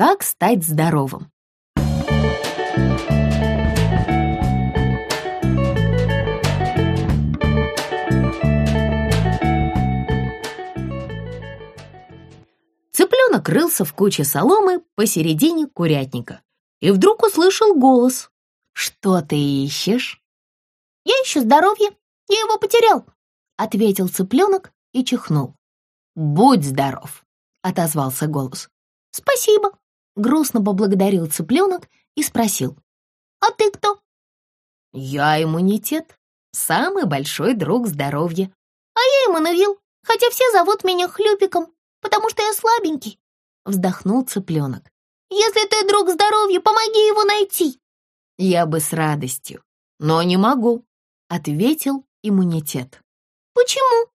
Как стать здоровым? Цыпленок рылся в куче соломы посередине курятника и вдруг услышал голос. «Что ты ищешь?» «Я ищу здоровье, я его потерял», — ответил цыпленок и чихнул. «Будь здоров», — отозвался голос. «Спасибо», — грустно поблагодарил цыпленок и спросил. «А ты кто?» «Я иммунитет, самый большой друг здоровья». «А я Эммануил, хотя все зовут меня Хлюпиком, потому что я слабенький», — вздохнул цыпленок. «Если ты друг здоровья, помоги его найти». «Я бы с радостью, но не могу», — ответил иммунитет. «Почему?»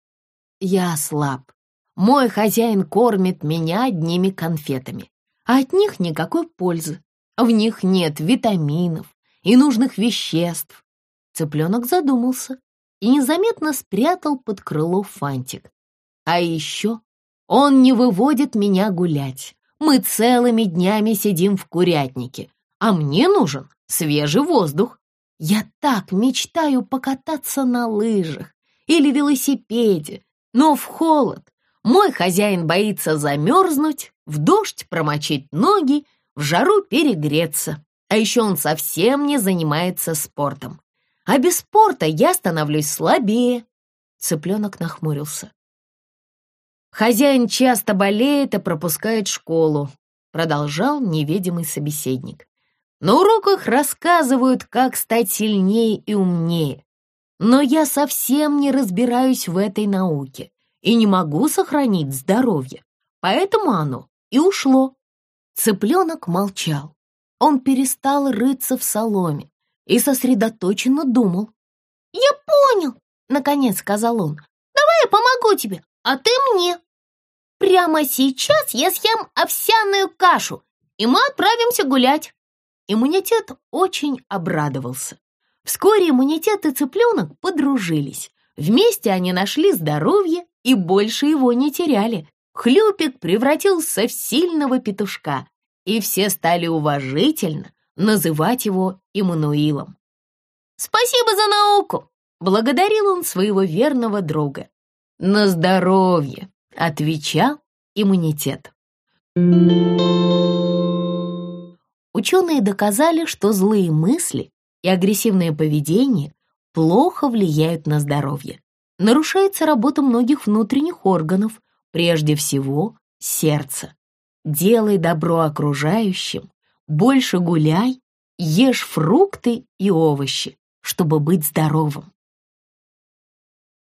«Я слаб. Мой хозяин кормит меня одними конфетами, а от них никакой пользы. В них нет витаминов и нужных веществ». Цыпленок задумался и незаметно спрятал под крыло фантик. «А еще он не выводит меня гулять. Мы целыми днями сидим в курятнике, а мне нужен свежий воздух. Я так мечтаю покататься на лыжах или велосипеде, но в холод. Мой хозяин боится замерзнуть, в дождь промочить ноги, в жару перегреться. А еще он совсем не занимается спортом. А без спорта я становлюсь слабее. Цыпленок нахмурился. Хозяин часто болеет и пропускает школу, продолжал невидимый собеседник. На уроках рассказывают, как стать сильнее и умнее. Но я совсем не разбираюсь в этой науке и не могу сохранить здоровье, поэтому оно и ушло. Цыпленок молчал. Он перестал рыться в соломе и сосредоточенно думал. «Я понял», — наконец сказал он. «Давай я помогу тебе, а ты мне. Прямо сейчас я съем овсяную кашу, и мы отправимся гулять». Иммунитет очень обрадовался. Вскоре иммунитет и цыпленок подружились. Вместе они нашли здоровье и больше его не теряли. Хлюпик превратился в сильного петушка, и все стали уважительно называть его Иммануилом. «Спасибо за науку!» — благодарил он своего верного друга. «На здоровье!» — отвечал иммунитет. Ученые доказали, что злые мысли и агрессивное поведение плохо влияют на здоровье. Нарушается работа многих внутренних органов, прежде всего сердца. Делай добро окружающим, больше гуляй, ешь фрукты и овощи, чтобы быть здоровым.